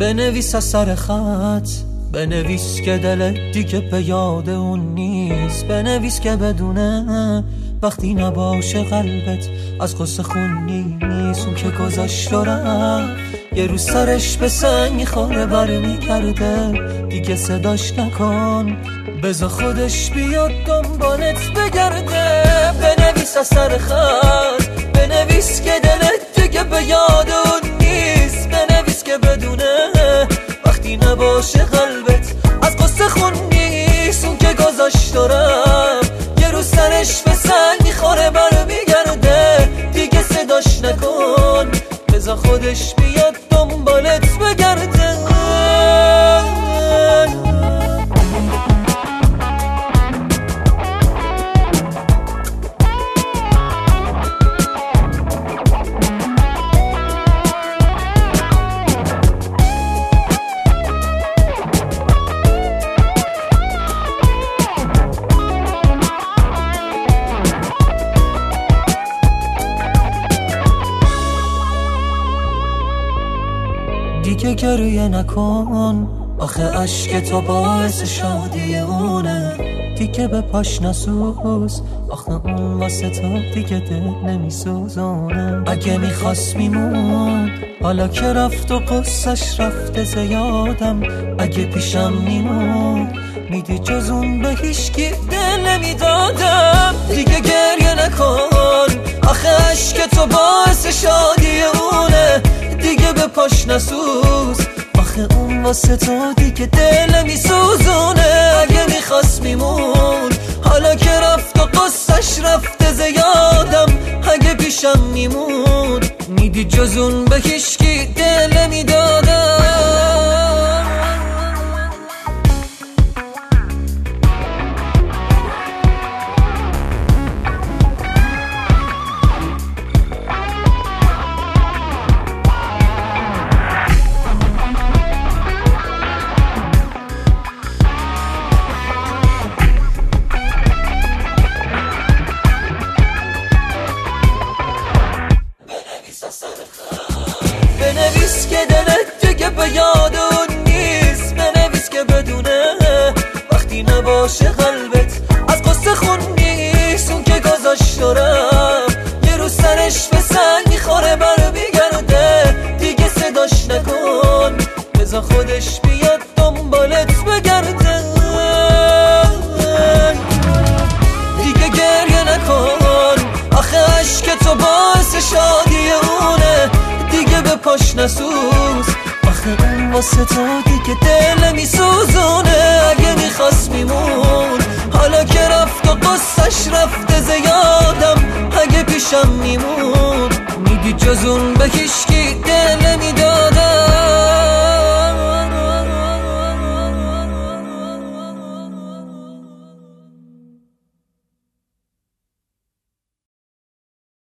بنویس از سر خط بنویس که دلت دیگه به یاد اون نیست. بنویس که بدونه وقتی نباشه قلبت از قصه خون نیست. اون که گذاشت رو یه روز سرش به سنگ می‌خوره بر می‌کرده دیگه صداش نکن بزا خودش بیاد دنبالت بگرده. بنویس از سر خط بنویس که دلت دیگه به یاد اون نیست. بنویس که بدونه نباشه قلبت. از قصه خون نیست اون که گذاشت دارم یه روز سرش به سنگ می‌خوره بر میگرده. دیگه صداش نکن. بزا خودش بیاد دنبالت بگرده. دیگه گریه نکن. آخه عشق تو باعث شادی اونه. دیگه به پاش نسوز. آخه اون واسه تو دیگه دل نمیسوزونه. اگه می‌خواست میمون حالا که رفت و قصش رفته زیادم. اگه پیشم میمون میدی جز اون به هیشگی دل نمی‌دادم. دیگه گریه نکن. آخه عشق تو باعث شادی نسوز. آخه اون واسه تو دیگه دل میسوزونه اگه می‌خواست میمون. حالا که رفت و قصش رفته زیادم اگه پیشم میمون. میدی جز اون به هیشکی دل می‌دادم بنویس که دلت دیگه به یاد اون نیست. بنویس که بدونه وقتی نباشه قلبت از قصه خون نیست. اون که گذاشت دارم یه روز سرش به سنگ می‌خوره برو میگرده. دیگه صداش نکن بزا خودش بیاد دنبالت بگرده. دیگه گریه نکن. آخه عشق تو باعث شادی پاش نسوز آخه اون واسه تو دیگه دل میسوزونه اگه می‌خواست میمون. حالا که رفت و قصش رفته زیادم. اگه پیشم میمون. میدی جز اون به